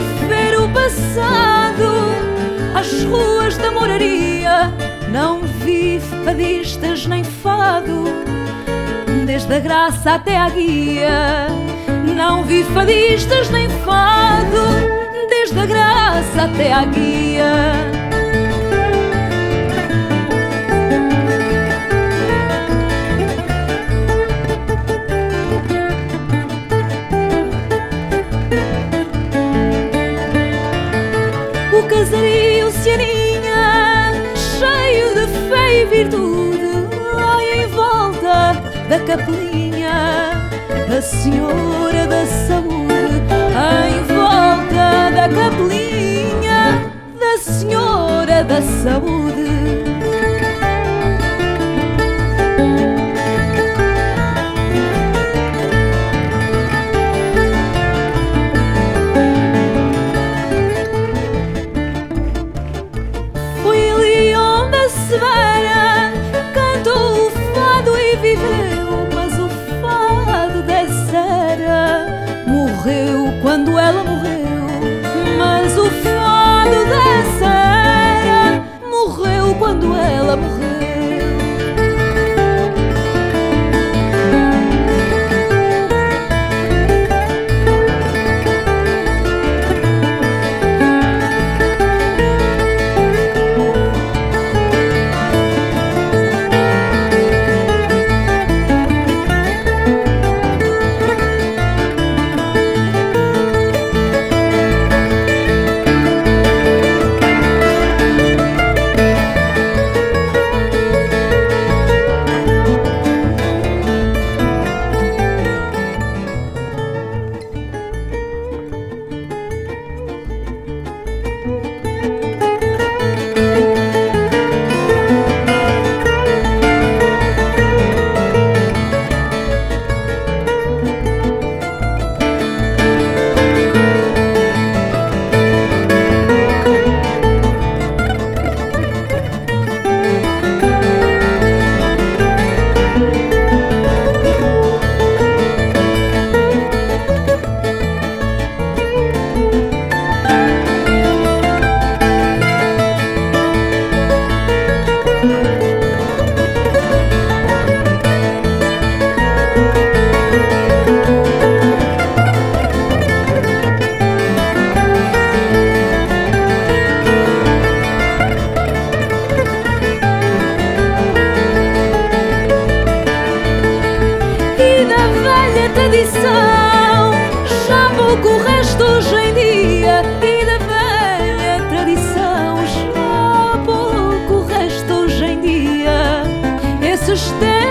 ver o passado, as ruas da moraria. Não vi fadistas nem fado, desde a graça até a guia. Não vi fadistas nem fado, desde a graça até a guia. Casario Cianinha, cheio de fé e virtude, lá em volta da capelinha, a Senhora da Saúde, em volta da capelinha, da Senhora da Saúde. Quando ela morreu, mas o fado dessa era morreu quando ela morreu. して